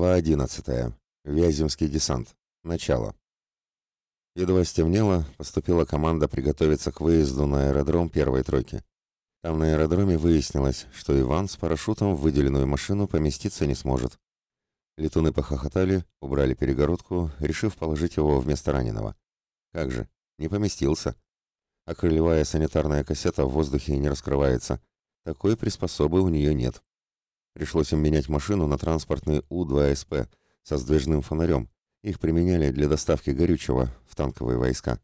Глава 11. Вяземский десант. Начало. Едва стемнело, поступила команда приготовиться к выезду на аэродром первой тройки. Там на аэродроме выяснилось, что Иван с парашютом в выделенную машину поместиться не сможет. Летуны похохотали, убрали перегородку, решив положить его вместо раненого. Как же, не поместился. А крылевая санитарная кассета в воздухе не раскрывается. Такой приспособы у нее нет. Пришлось им менять машину на транспортный У-2СП со сдвижным фонарем. Их применяли для доставки горючего в танковые войска.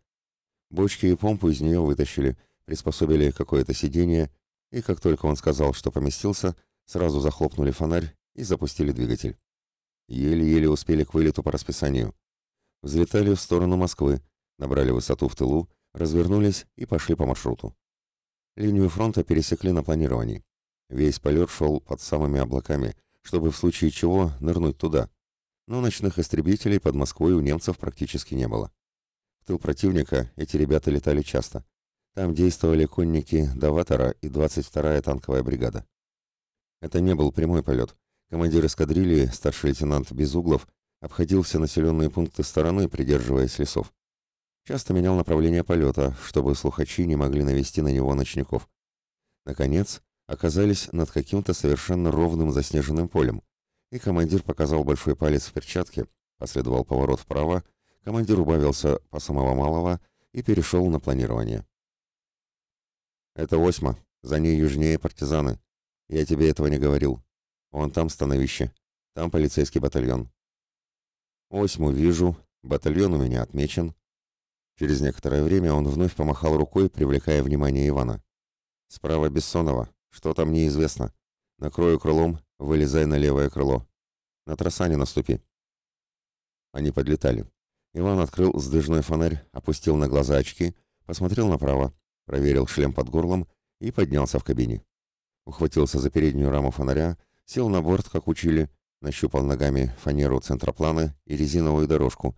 Бочки и помпу из нее вытащили, приспособили какое-то сиденье, и как только он сказал, что поместился, сразу захлопнули фонарь и запустили двигатель. Еле-еле успели к вылету по расписанию. Взлетали в сторону Москвы, набрали высоту в тылу, развернулись и пошли по маршруту. Линию фронта пересекли на планировании. Весь полет шел под самыми облаками, чтобы в случае чего нырнуть туда. Но ночных истребителей под Москвой у немцев практически не было. В тыл противника эти ребята летали часто. Там действовали конники Даватора и 22-я танковая бригада. Это не был прямой полет. Командир эскадрильи, старший лейтенант Безуглов, обходил все населенные пункты стороны, придерживаясь лесов. Часто менял направление полета, чтобы слухачи не могли навести на него ночников. Наконец, оказались над каким-то совершенно ровным заснеженным полем, и командир показал большой палец в перчатке, последовал поворот вправо, командир убавился по самого малого и перешел на планирование. «Это Осьма, за ней южнее партизаны. Я тебе этого не говорил. Вон там становище, там полицейский батальон». «Осьму вижу, батальон у меня отмечен». Через некоторое время он вновь помахал рукой, привлекая внимание Ивана. «Справа Бессонова, что там неизвестно. Накрою крылом, вылезай на левое крыло. На троса не наступи. Они подлетали. Иван открыл сдвижной фонарь, опустил на глаза очки, посмотрел направо, проверил шлем под горлом и поднялся в кабине. Ухватился за переднюю раму фонаря, сел на борт, как учили, нащупал ногами фанеру центроплана и резиновую дорожку,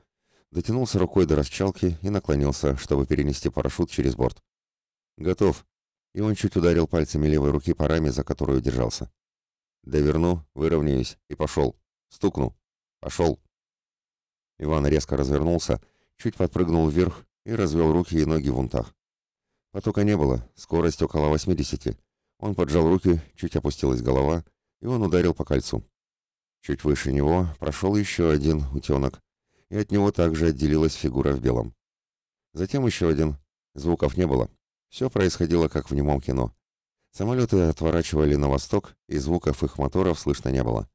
дотянулся рукой до расчалки и наклонился, чтобы перенести парашют через борт. «Готов», и он чуть ударил пальцами левой руки по раме, за которую держался. «Доверну, выровняюсь и пошел. Стукну. Пошел». Иван резко развернулся, чуть подпрыгнул вверх и развел руки и ноги в унтах. Потока не было, скорость около 80. Он поджал руки, чуть опустилась голова, и он ударил по кольцу. Чуть выше него прошел еще один утенок, и от него также отделилась фигура в белом. Затем еще один. Звуков не было, все происходило как в немом кино. Самолеты отворачивали на восток, и звуков их моторов слышно не было.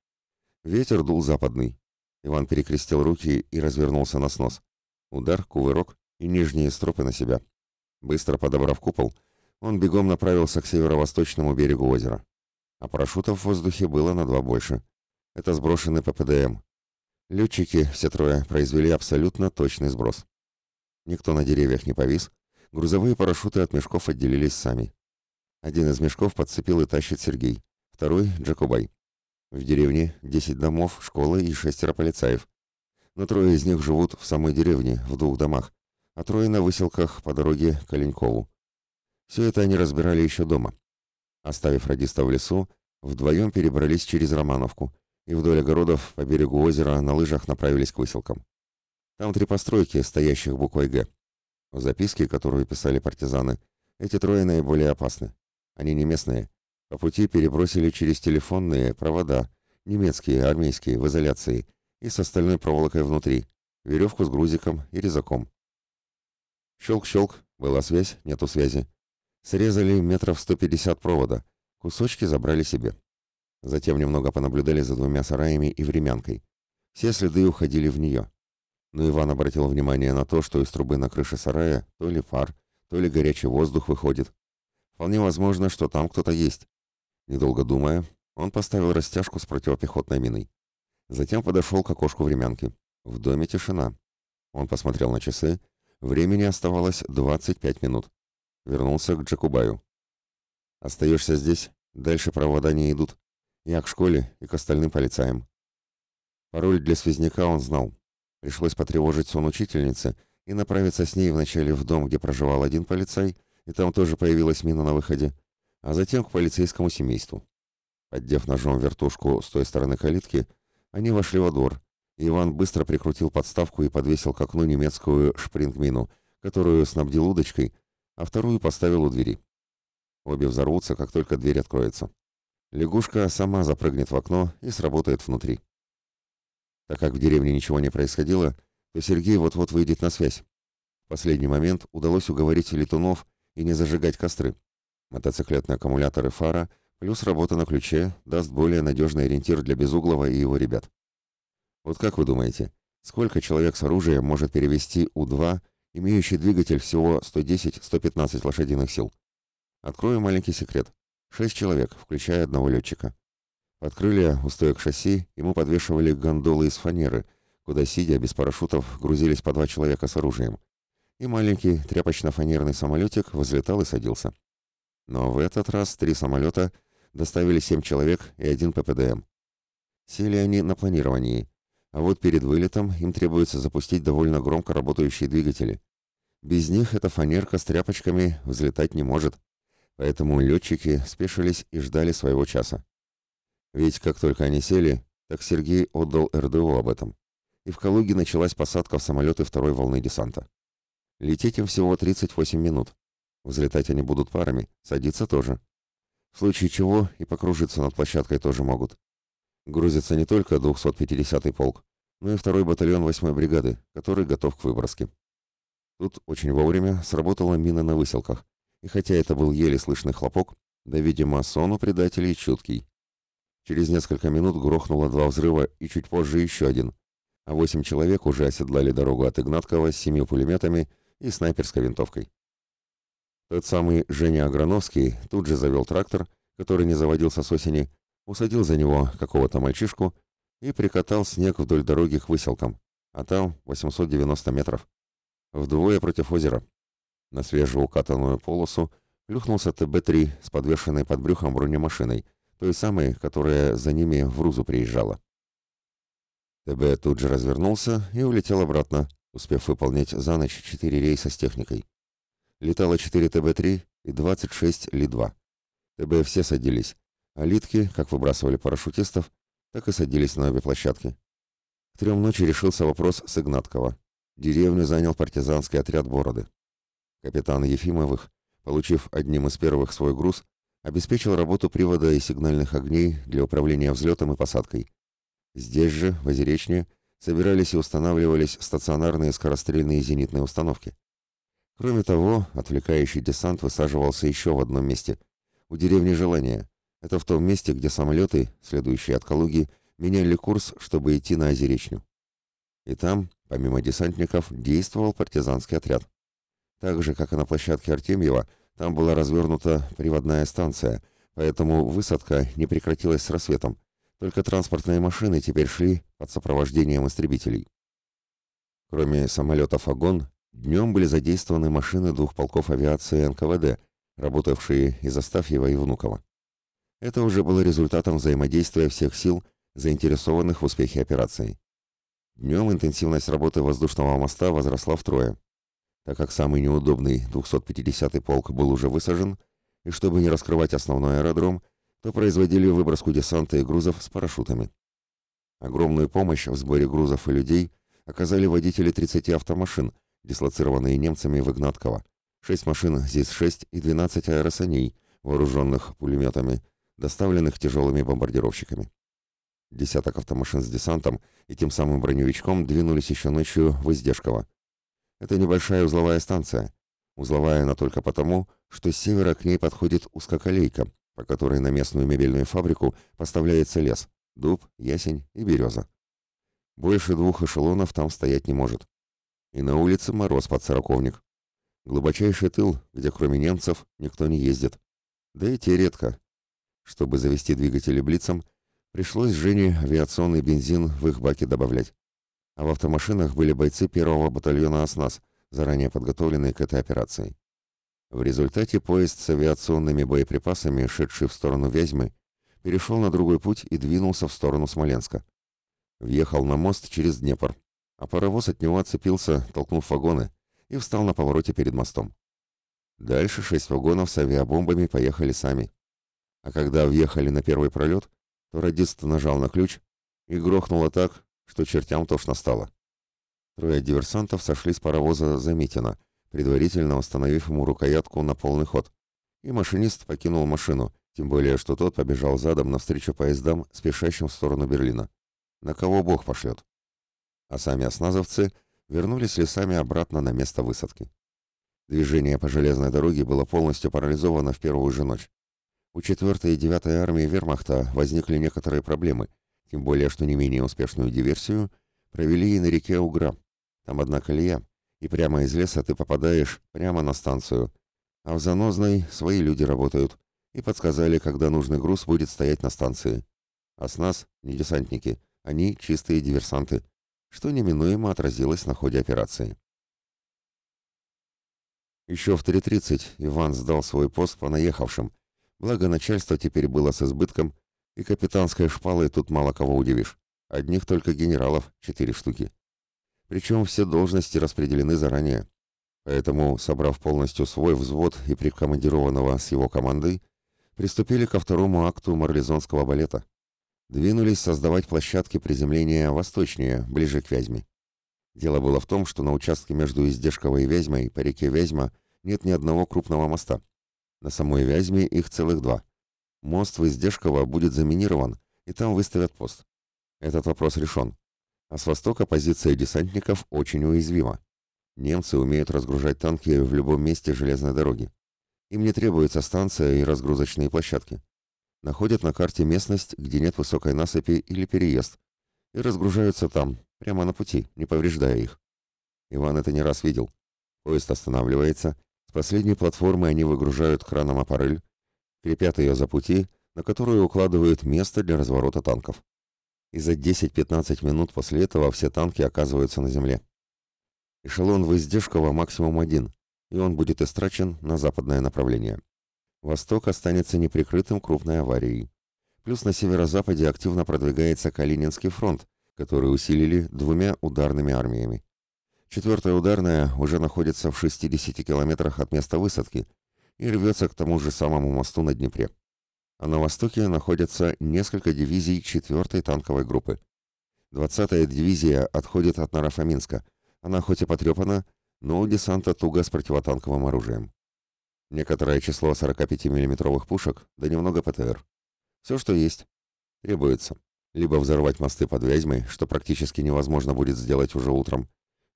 Ветер дул западный. Иван перекрестил руки и развернулся на снос. Удар, кувырок и нижние стропы на себя. Быстро подобрав купол, он бегом направился к северо-восточному берегу озера. А парашютов в воздухе было на два больше. Это сброшенный ППДМ. Летчики, все трое, произвели абсолютно точный сброс. Никто на деревьях не повис, Грузовые парашюты от мешков отделились сами. Один из мешков подцепил и тащит Сергей, второй — Джакубай. В деревне 10 домов, школа и шестеро полицаев. Но трое из них живут в самой деревне, в двух домах, а трое на выселках по дороге к Оленькову. Все это они разбирали еще дома. Оставив радиста в лесу, вдвоем перебрались через Романовку и вдоль огородов по берегу озера на лыжах направились к выселкам. Там три постройки, стоящих буквой «Г». В записке, которую писали партизаны, эти трое наиболее опасны. Они не местные. По пути перебросили через телефонные провода, немецкие, армейские, в изоляции, и с остальной проволокой внутри, веревку с грузиком и резаком. Щелк-щелк, была связь, нету связи. Срезали метров 150 провода, кусочки забрали себе. Затем немного понаблюдали за двумя сараями и времянкой. Все следы уходили в нее но Иван обратил внимание на то, что из трубы на крыше сарая то ли пар, то ли горячий воздух выходит. Вполне возможно, что там кто-то есть. Недолго думая, он поставил растяжку с противопехотной миной. Затем подошел к окошку времянки. В доме тишина. Он посмотрел на часы. Времени оставалось 25 минут. Вернулся к Джакубаю. «Остаешься здесь, дальше провода не идут. Я к школе и к остальным полицаям». Пароль для связняка он знал. Пришлось потревожить сон учительницы и направиться с ней вначале в дом, где проживал один полицай, и там тоже появилась мина на выходе, а затем к полицейскому семейству. Поддев ножом вертушку с той стороны калитки, Они вошли во двор, Иван быстро прикрутил подставку и подвесил к окну немецкую шпрингмину, которую снабдил удочкой, а вторую поставил у двери. Обе взорвутся, как только дверь откроется. Лягушка сама запрыгнет в окно и сработает внутри. Так как в деревне ничего не происходило, то Сергей вот-вот выйдет на связь. В последний момент удалось уговорить летунов и не зажигать костры. Мотоциклетные аккумуляторы фара плюс работа на ключе даст более надежный ориентир для Безуглова и его ребят. Вот как вы думаете, сколько человек с оружием может перевести У-2, имеющий двигатель всего 110-115 лошадиных сил? Открою маленький секрет. Шесть человек, включая одного летчика. Под крылья у стоек шасси ему подвешивали гондолы из фанеры, куда, сидя без парашютов, грузились по два человека с оружием. И маленький тряпочно-фанерный самолетик взлетал и садился. Но в этот раз три самолета доставили семь человек и один ППДМ. Сели они на планировании, а вот перед вылетом им требуется запустить довольно громко работающие двигатели. Без них эта фанерка с тряпочками взлетать не может, поэтому летчики спешились и ждали своего часа. Ведь как только они сели, так Сергей отдал РДО об этом. И в Калуге началась посадка в самолеты второй волны десанта. Лететь им всего 38 минут. Взлетать они будут парами, садиться тоже. В случае чего и покружиться над площадкой тоже могут. Грузится не только 250-й полк, но и второй батальон 8-й бригады, который готов к выброске. Тут очень вовремя сработала мина на выселках, и хотя это был еле слышный хлопок, да, видимо, сон у предателей чуткий. Через несколько минут грохнуло два взрыва и чуть позже еще один, а восемь человек уже оседлали дорогу от Игнаткова с семью пулеметами и снайперской винтовкой. Тот самый Женя Аграновский тут же завел трактор, который не заводился с осени, усадил за него какого-то мальчишку и прикатал снег вдоль дороги к выселкам, а там 890 метров. Вдвое против озера. На свежеукатанную полосу плюхнулся ТБ-3 с подвешенной под брюхом бронемашиной, той самой, которая за ними в Рузу приезжала. ТБ тут же развернулся и улетел обратно, успев выполнить за ночь четыре рейса с техникой. Летало 4 ТБ-3 и 26 Ли-2. ТБ все садились, а Литки, как выбрасывали парашютистов, так и садились на обе площадки. К трем ночи решился вопрос с Игнаткова. Деревню занял партизанский отряд Бороды. Капитан Ефимовых, получив одним из первых свой груз, обеспечил работу привода и сигнальных огней для управления взлетом и посадкой. Здесь же, в Озеречне, собирались и устанавливались стационарные скорострельные зенитные установки. Кроме того, отвлекающий десант высаживался еще в одном месте, у деревни Желания. Это в том месте, где самолеты, следующие от Калуги, меняли курс, чтобы идти на Озеречню. И там, помимо десантников, действовал партизанский отряд. Так же, как и на площадке Артемьева, там была развернута приводная станция, поэтому высадка не прекратилась с рассветом. Только транспортные машины теперь шли под сопровождением истребителей. Кроме самолетов «Огон», днем были задействованы машины двух полков авиации НКВД, работавшие из Астафьева и Внуково. Это уже было результатом взаимодействия всех сил, заинтересованных в успехе операции. Днем интенсивность работы воздушного моста возросла втрое так как самый неудобный 250-й полк был уже высажен, и чтобы не раскрывать основной аэродром, то производили выброску десанта и грузов с парашютами. Огромную помощь в сборе грузов и людей оказали водители 30 автомашин, дислоцированные немцами в Игнатково, 6 машин ЗИС-6 и 12 аэросаней, вооруженных пулеметами, доставленных тяжелыми бомбардировщиками. Десяток автомашин с десантом и тем самым броневичком двинулись еще ночью в Издешково, это небольшая узловая станция. Узловая она только потому, что с севера к ней подходит узкоколейка, по которой на местную мебельную фабрику поставляется лес, дуб, ясень и береза. Больше двух эшелонов там стоять не может. И на улице мороз под сороковник. Глубочайший тыл, где кроме немцев никто не ездит. Да и те редко. Чтобы завести двигатели блицем, пришлось Жене авиационный бензин в их баки добавлять а в автомашинах были бойцы первого батальона «Оснас», заранее подготовленные к этой операции. В результате поезд с авиационными боеприпасами, шедший в сторону Вязьмы, перешел на другой путь и двинулся в сторону Смоленска. Въехал на мост через Днепр, а паровоз от него отцепился, толкнув вагоны, и встал на повороте перед мостом. Дальше шесть вагонов с авиабомбами поехали сами. А когда въехали на первый пролет, то радист нажал на ключ, и грохнуло так, что чертям тошно стало. Трое диверсантов сошли с паровоза Заметина, предварительно установив ему рукоятку на полный ход. И машинист покинул машину, тем более, что тот побежал задом навстречу поездам, спешащим в сторону Берлина. На кого Бог пошлет? А сами осназовцы вернулись лесами обратно на место высадки. Движение по железной дороге было полностью парализовано в первую же ночь. У 4-й и 9-й армии вермахта возникли некоторые проблемы, тем более, что не менее успешную диверсию провели и на реке Угра. Там одна колея, и прямо из леса ты попадаешь прямо на станцию, а в Занозной свои люди работают и подсказали, когда нужный груз будет стоять на станции. А с нас не десантники, они чистые диверсанты, что неминуемо отразилось на ходе операции. Еще в 3.30 Иван сдал свой пост по наехавшим, благо начальство теперь было с избытком, и капитанской шпалой тут мало кого удивишь. Одних только генералов четыре штуки. Причем все должности распределены заранее. Поэтому, собрав полностью свой взвод и прикомандированного с его командой, приступили ко второму акту марлезонского балета. Двинулись создавать площадки приземления восточнее, ближе к Вязьме. Дело было в том, что на участке между Издешковой и Вязьмой по реке Вязьма нет ни одного крупного моста. На самой Вязьме их целых два. Мост в Издешково будет заминирован, и там выставят пост. Этот вопрос решен. А с востока позиция десантников очень уязвима. Немцы умеют разгружать танки в любом месте железной дороги. Им не требуется станция и разгрузочные площадки. Находят на карте местность, где нет высокой насыпи или переезд, и разгружаются там, прямо на пути, не повреждая их. Иван это не раз видел. Поезд останавливается, с последней платформы они выгружают краном аппарель, крепят ее за пути, на которую укладывают место для разворота танков и за 10-15 минут после этого все танки оказываются на земле. Эшелон в Издешково максимум один, и он будет истрачен на западное направление. Восток останется неприкрытым крупной аварией. Плюс на северо-западе активно продвигается Калининский фронт, который усилили двумя ударными армиями. Четвертая ударная уже находится в 60 километрах от места высадки и рвется к тому же самому мосту на Днепре а на востоке находятся несколько дивизий 4-й танковой группы. 20-я дивизия отходит от Нарафаминска. Она хоть и потрепана, но у десанта туго с противотанковым оружием. Некоторое число 45 миллиметровых пушек, да немного ПТР. Все, что есть. Требуется. Либо взорвать мосты под Вязьмой, что практически невозможно будет сделать уже утром,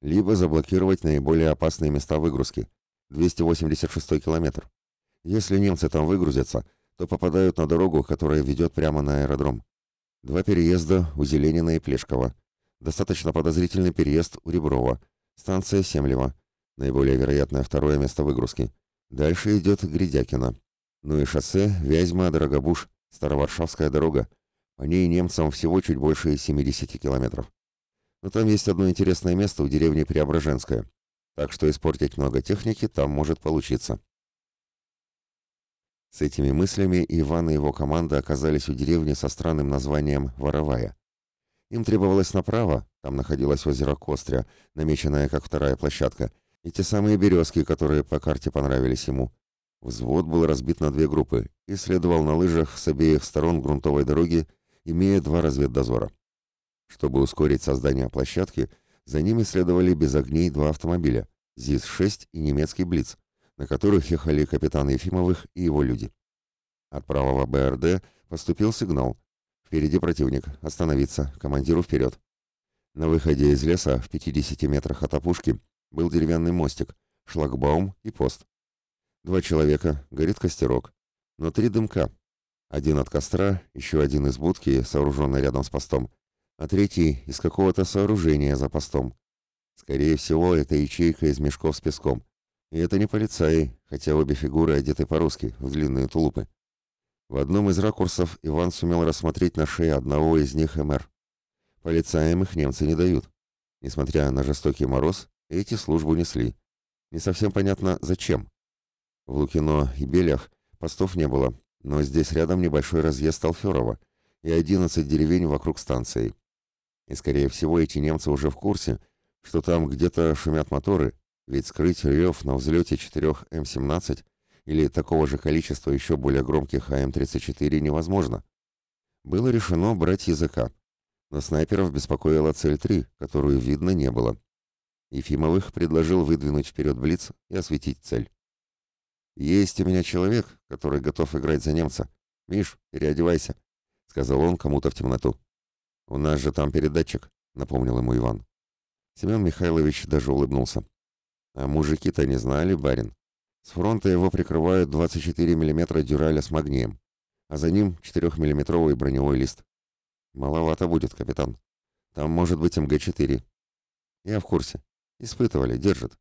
либо заблокировать наиболее опасные места выгрузки. 286 километр. Если немцы там выгрузятся, то попадают на дорогу, которая ведет прямо на аэродром. Два переезда у Зеленина и Плешкова. Достаточно подозрительный переезд у Реброва. Станция Семлева. Наиболее вероятное второе место выгрузки. Дальше идет Гридякина. Ну и шоссе Вязьма-Дорогобуш, Староваршавская дорога. По ней немцам всего чуть больше 70 километров. Но там есть одно интересное место у деревни Преображенская. Так что испортить много техники там может получиться. С этими мыслями Иван и его команда оказались у деревни со странным названием Воровая. Им требовалось направо, там находилось озеро Костря, намеченное как вторая площадка, и те самые березки, которые по карте понравились ему. Взвод был разбит на две группы и следовал на лыжах с обеих сторон грунтовой дороги, имея два разведдозора. Чтобы ускорить создание площадки, за ними следовали без огней два автомобиля – ЗИС-6 и немецкий «Блиц», на которых ехали капитан Ефимовых и его люди. От правого БРД поступил сигнал. Впереди противник. Остановиться. Командиру вперед. На выходе из леса, в 50 метрах от опушки, был деревянный мостик, шлагбаум и пост. Два человека, горит костерок. Но три дымка. Один от костра, еще один из будки, сооруженной рядом с постом, а третий из какого-то сооружения за постом. Скорее всего, это ячейка из мешков с песком. И это не полицаи, хотя обе фигуры одеты по-русски, в длинные тулупы. В одном из ракурсов Иван сумел рассмотреть на шее одного из них МР. Полицаям их немцы не дают. Несмотря на жестокий мороз, эти службу несли. Не совсем понятно, зачем. В Лукино и Белях постов не было, но здесь рядом небольшой разъезд Алферова и 11 деревень вокруг станции. И, скорее всего, эти немцы уже в курсе, что там где-то шумят моторы, ведь скрыть рев на взлете четырех М-17 или такого же количества еще более громких АМ-34 невозможно. Было решено брать языка. Но снайперов беспокоила цель 3, которую видно не было. Ефимовых предложил выдвинуть вперед Блиц и осветить цель. «Есть у меня человек, который готов играть за немца. Миш, переодевайся», — сказал он кому-то в темноту. «У нас же там передатчик», — напомнил ему Иван. Семен Михайлович даже улыбнулся. «А мужики-то не знали, барин. С фронта его прикрывают 24 мм дюраля с магнием, а за ним 4-миллиметровый броневой лист. Маловато будет, капитан. Там может быть МГ-4. Я в курсе. Испытывали, держит.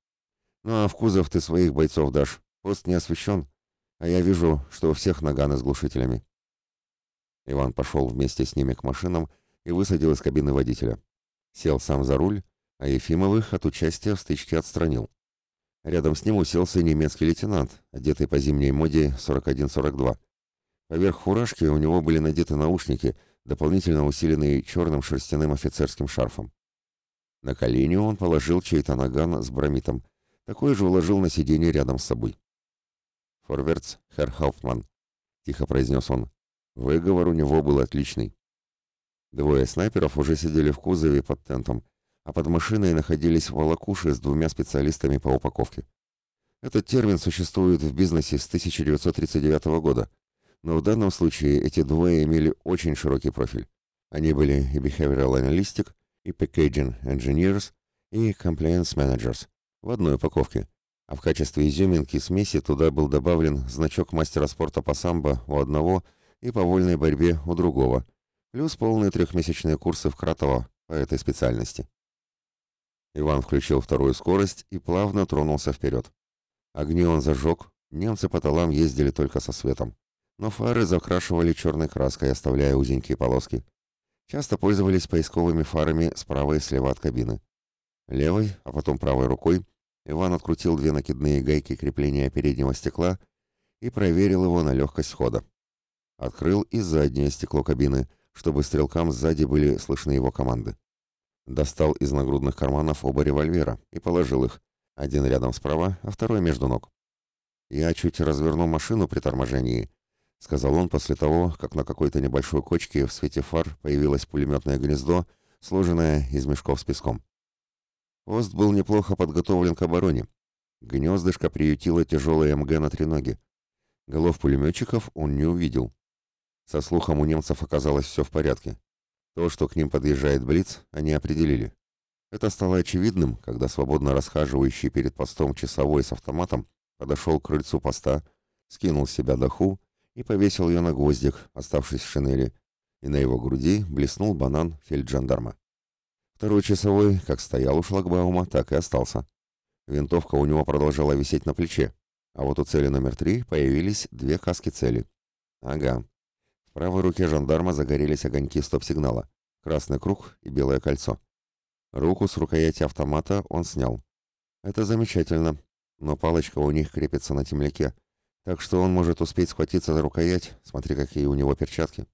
Ну а в кузов ты своих бойцов дашь. Пост не освещен, а я вижу, что у всех наганы с глушителями. Иван пошел вместе с ними к машинам и высадил из кабины водителя. Сел сам за руль, а Ефимовых от участия в стычке отстранил. Рядом с ним уселся немецкий лейтенант, одетый по зимней моде 41-42. Поверх фуражки у него были надеты наушники, дополнительно усиленные черным шерстяным офицерским шарфом. На колени он положил чей-то наган с бромитом, такой же уложил на сиденье рядом с собой. «Форвардс, Херр Хауптман», — тихо произнес он. Выговор у него был отличный. Двое снайперов уже сидели в кузове под тентом, а под машиной находились волокуши с двумя специалистами по упаковке. Этот термин существует в бизнесе с 1939 года, но в данном случае эти двое имели очень широкий профиль. Они были и Behavioral Analytic, и Packaging Engineers, и Compliance Managers в одной упаковке, а в качестве изюминки смеси туда был добавлен значок мастера спорта по самбо у одного и по вольной борьбе у другого, плюс полные трехмесячные курсы в Кратово по этой специальности. Иван включил вторую скорость и плавно тронулся вперед. Огни он зажег, немцы по талам ездили только со светом. Но фары закрашивали черной краской, оставляя узенькие полоски. Часто пользовались поисковыми фарами справа и слева от кабины. Левой, а потом правой рукой Иван открутил две накидные гайки крепления переднего стекла и проверил его на легкость хода. Открыл и заднее стекло кабины, чтобы стрелкам сзади были слышны его команды. Достал из нагрудных карманов оба револьвера и положил их, один рядом справа, а второй между ног. «Я чуть разверну машину при торможении», — сказал он после того, как на какой-то небольшой кочке в свете фар появилось пулеметное гнездо, сложенное из мешков с песком. Пост был неплохо подготовлен к обороне. Гнездышко приютило тяжелое МГ на треноге. Голов пулеметчиков он не увидел. Со слухом у немцев оказалось все в порядке. То, что к ним подъезжает Блиц, они определили. Это стало очевидным, когда свободно расхаживающий перед постом часовой с автоматом подошел к крыльцу поста, скинул с себя доху и повесил ее на гвоздик, оставшись в шинели, и на его груди блеснул банан фельджандарма. Второй часовой как стоял у шлагбаума, так и остался. Винтовка у него продолжала висеть на плече, а вот у цели номер три появились две каски цели. Ага, правой руке жандарма загорелись огоньки стоп-сигнала, красный круг и белое кольцо. Руку с рукояти автомата он снял. Это замечательно, но палочка у них крепится на темляке, так что он может успеть схватиться за рукоять, смотри, какие у него перчатки.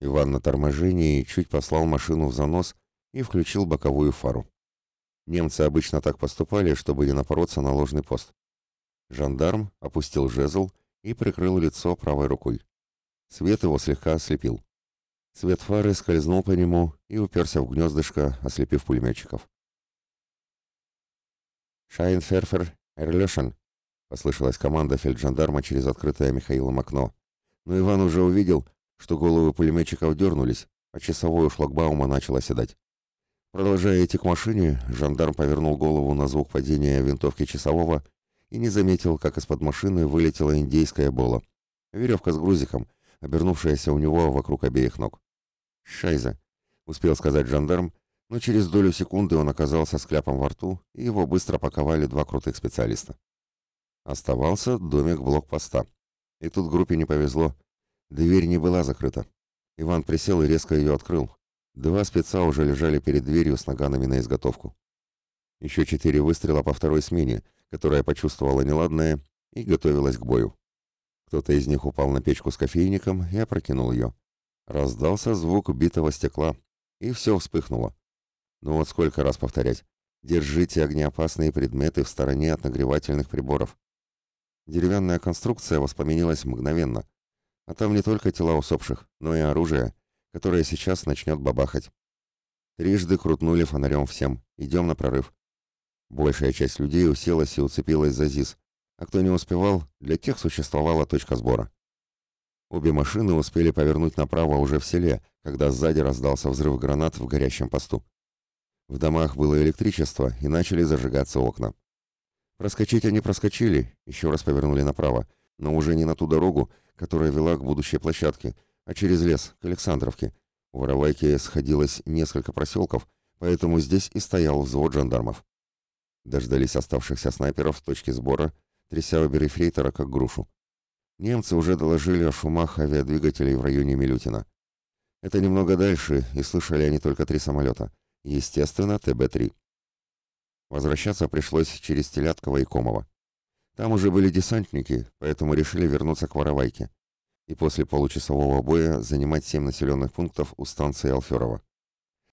Иван на торможении чуть послал машину в занос и включил боковую фару. Немцы обычно так поступали, чтобы не напороться на ложный пост. Жандарм опустил жезл и прикрыл лицо правой рукой. Свет его слегка ослепил. Свет фары скользнул по нему и уперся в гнездышко, ослепив пулеметчиков. «Шайнферфер Эрлешен!» — послышалась команда фельджандарма через открытое Михаилом окно. Но Иван уже увидел, что головы пулеметчиков дернулись, а часовой у шлагбаума начал оседать. Продолжая идти к машине, жандарм повернул голову на звук падения винтовки часового и не заметил, как из-под машины вылетела индейская бола. Веревка с грузиком, обернувшаяся у него вокруг обеих ног. «Шайза!» — успел сказать жандарм, но через долю секунды он оказался с кляпом во рту, и его быстро паковали два крутых специалиста. Оставался домик блокпоста. И тут группе не повезло. Дверь не была закрыта. Иван присел и резко ее открыл. Два спеца уже лежали перед дверью с наганами на изготовку. Еще четыре выстрела по второй смене, которая почувствовала неладное и готовилась к бою. Кто-то из них упал на печку с кофейником и опрокинул ее. Раздался звук битого стекла, и все вспыхнуло. Ну вот сколько раз повторять. Держите огнеопасные предметы в стороне от нагревательных приборов. Деревянная конструкция воспламенилась мгновенно. А там не только тела усопших, но и оружие, которая сейчас начнет бабахать. Трижды крутнули фонарем всем. Идем на прорыв. Большая часть людей уселась и уцепилась за ЗИС, а кто не успевал, для тех существовала точка сбора. Обе машины успели повернуть направо уже в селе, когда сзади раздался взрыв гранат в горящем посту. В домах было электричество, и начали зажигаться окна. Проскочить они проскочили, еще раз повернули направо, но уже не на ту дорогу, которая вела к будущей площадке, а через лес, к Александровке. У Воровайки сходилось несколько проселков, поэтому здесь и стоял взвод жандармов. Дождались оставшихся снайперов с точки сбора, тряся обе рефрейтора как грушу. Немцы уже доложили о шумах авиадвигателей в районе Милютина. Это немного дальше, и слышали они только три самолета. Естественно, ТБ-3. Возвращаться пришлось через Телятково и Комово. Там уже были десантники, поэтому решили вернуться к Воровайке. И после получасового боя занимать семь населенных пунктов у станции Алферова.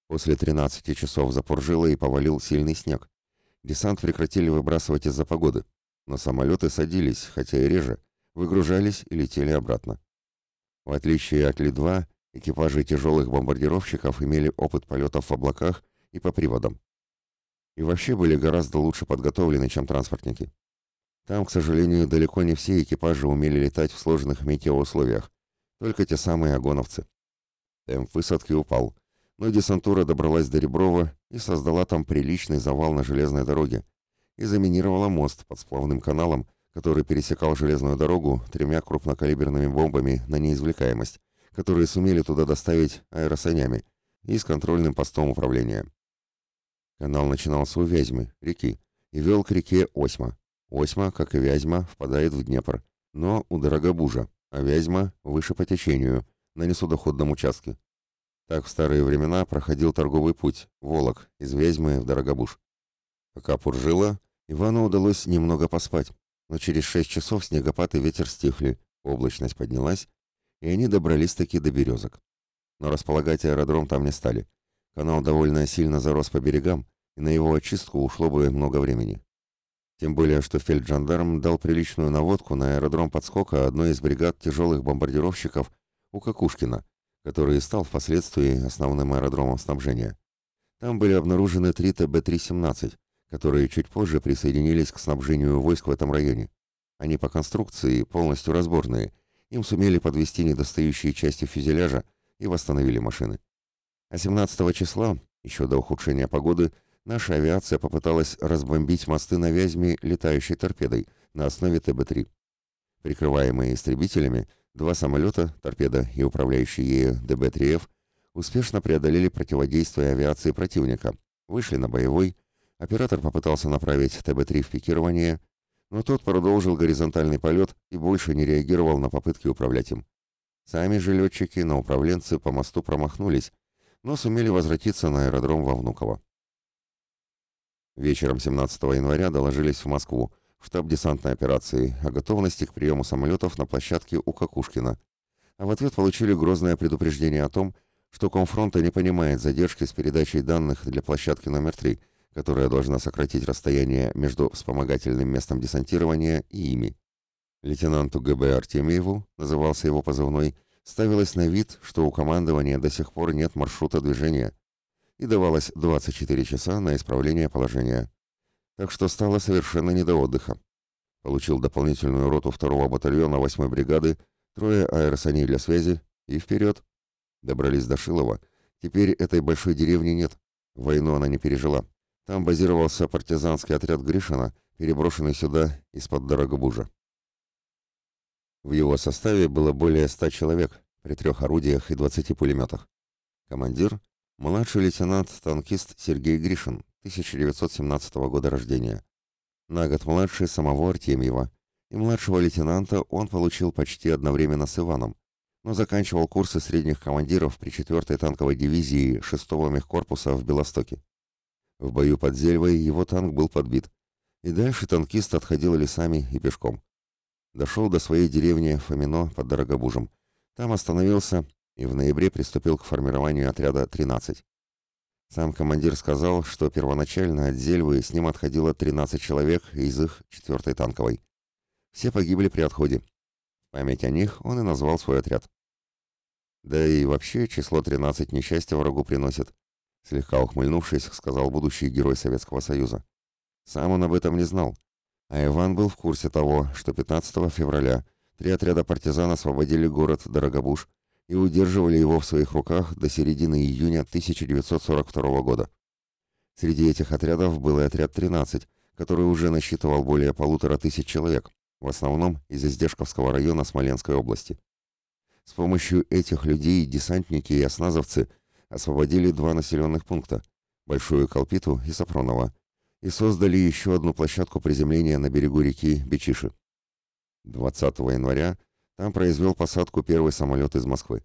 После 13 часов запоржило и повалил сильный снег. Десант прекратили выбрасывать из-за погоды, но самолеты садились, хотя и реже, выгружались и летели обратно. В отличие от Ли-2, экипажи тяжелых бомбардировщиков имели опыт полетов в облаках и по приводам и вообще были гораздо лучше подготовлены, чем транспортники. Там, к сожалению, далеко не все экипажи умели летать в сложных метеоусловиях, только те самые огоновцы. Темп высадки упал, но десантура добралась до Реброва и создала там приличный завал на железной дороге и заминировала мост под сплавным каналом, который пересекал железную дорогу тремя крупнокалиберными бомбами на неизвлекаемость, которые сумели туда доставить аэросанями и с контрольным постом управления. Канал начинался у Вязьмы, реки, и вел к реке Осьма. Осьма, как и Вязьма, впадает в Днепр, но у Дорогобужа, а Вязьма выше по течению, на несудоходном участке. Так в старые времена проходил торговый путь, Волок, из Вязьмы в Дорогобуж. Пока пуржило, Ивану удалось немного поспать, но через шесть часов снегопад и ветер стихли, облачность поднялась, и они добрались-таки до березок. Но располагать аэродром там не стали. Канал довольно сильно зарос по берегам, и на его очистку ушло бы много времени. Тем более, что фельджандарм дал приличную наводку на аэродром подскока одной из бригад тяжелых бомбардировщиков у Какушкина, который стал впоследствии основным аэродромом снабжения. Там были обнаружены три ТБ-317, которые чуть позже присоединились к снабжению войск в этом районе. Они по конструкции полностью разборные, им сумели подвести недостающие части фюзеляжа и восстановили машины. А 17 числа, еще до ухудшения погоды, наша авиация попыталась разбомбить мосты на Вязьме летающей торпедой на основе ТБ-3. Прикрываемые истребителями, два самолета, торпеда и управляющий ею ДБ-3Ф, успешно преодолели противодействие авиации противника, вышли на боевой, оператор попытался направить ТБ-3 в пикирование, но тот продолжил горизонтальный полет и больше не реагировал на попытки управлять им. Сами же летчики на управленцы по мосту промахнулись, но сумели возвратиться на аэродром во Внуково. Вечером 17 января доложились в Москву, в штаб десантной операции, о готовности к приему самолетов на площадке у Какушкина, а в ответ получили грозное предупреждение о том, что Комфронта не понимает задержки с передачей данных для площадки номер 3, которая должна сократить расстояние между вспомогательным местом десантирования и ими. Лейтенанту ГБ Артемьеву, назывался его позывной, ставилось на вид, что у командования до сих пор нет маршрута движения, и давалось 24 часа на исправление положения. Так что стало совершенно не до отдыха. Получил дополнительную роту второго батальона 8-й бригады, трое аэросаней для связи и вперед. Добрались до Шилова. Теперь этой большой деревни нет. Войну она не пережила. Там базировался партизанский отряд Гришина, переброшенный сюда из-под Дорогобужа. В его составе было более ста человек при трех орудиях и двадцати пулеметах. Командир – младший лейтенант-танкист Сергей Гришин, 1917 года рождения. На год младше самого Артемьева, и младшего лейтенанта он получил почти одновременно с Иваном, но заканчивал курсы средних командиров при 4-й танковой дивизии 6-го мехкорпуса в Белостоке. В бою под Зельвой его танк был подбит, и дальше танкист отходил лесами и пешком. Дошел до своей деревни Фомино под Дорогобужем. Там остановился и в ноябре приступил к формированию отряда 13. Сам командир сказал, что первоначально от Зельвы с ним отходило 13 человек из их 4-й танковой. Все погибли при отходе. В память о них он и назвал свой отряд. Да и вообще число 13 несчастья врагу приносит. Слегка ухмыльнувшись, сказал будущий герой Советского Союза. Сам он об этом не знал. А Иван был в курсе того, что 15 февраля три отряда партизан освободили город Дорогобуж и удерживали его в своих руках до середины июня 1942 года. Среди этих отрядов был и отряд 13, который уже насчитывал более полутора тысяч человек, в основном из Издешковского района Смоленской области. С помощью этих людей десантники и осназовцы освободили два населенных пункта – Большую Колпиту и Сапроново, и создали еще одну площадку приземления на берегу реки Бечиши. 20 января там произвел посадку первый самолет из Москвы.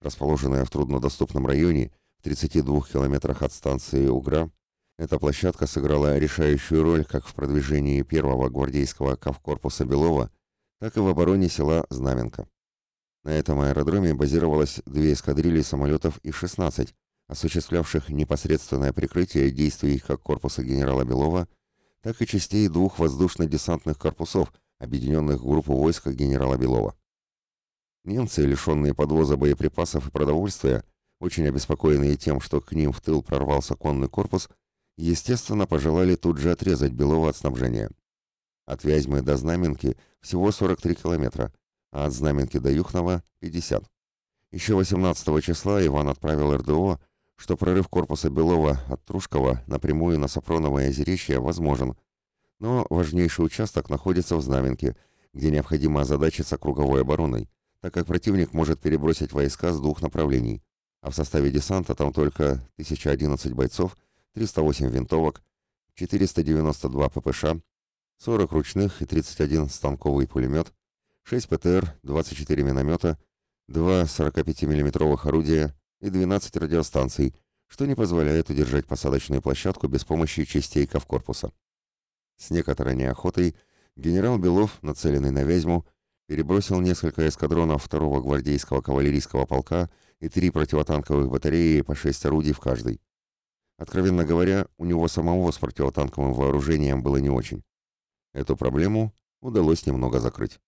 Расположенная в труднодоступном районе, в 32 километрах от станции Угра, эта площадка сыграла решающую роль как в продвижении первого гвардейского кавкорпуса Белова, так и в обороне села Знаменка. На этом аэродроме базировалось две эскадрильи самолетов И-16, осуществлявших непосредственное прикрытие действий как корпуса генерала Белова, так и частей двух воздушно-десантных корпусов, объединенных в группу войска генерала Белова. Немцы, лишенные подвоза боеприпасов и продовольствия, очень обеспокоенные тем, что к ним в тыл прорвался конный корпус, естественно, пожелали тут же отрезать Белова от снабжения. От Вязьмы до Знаменки всего 43 километра, а от Знаменки до Юхнова – 50. Еще 18 числа Иван отправил РДО, что прорыв корпуса Белова от Трушкова напрямую на Сапроновое озеречье возможен, но важнейший участок находится в Знаменке, где необходимо озадачиться круговой обороной, так как противник может перебросить войска с двух направлений, а в составе десанта там только 1011 бойцов, 308 винтовок, 492 ППШ, 40 ручных и 31 станковый пулемет, 6 ПТР, 24 миномета, 2 45 миллиметровых орудия и 12 радиостанций, что не позволяет удержать посадочную площадку без помощи частей корпуса. С некоторой неохотой генерал Белов, нацеленный на Вязьму, перебросил несколько эскадронов второго гвардейского кавалерийского полка и три противотанковых батареи по шесть орудий в каждой. Откровенно говоря, у него самого с противотанковым вооружением было не очень. Эту проблему удалось немного закрыть.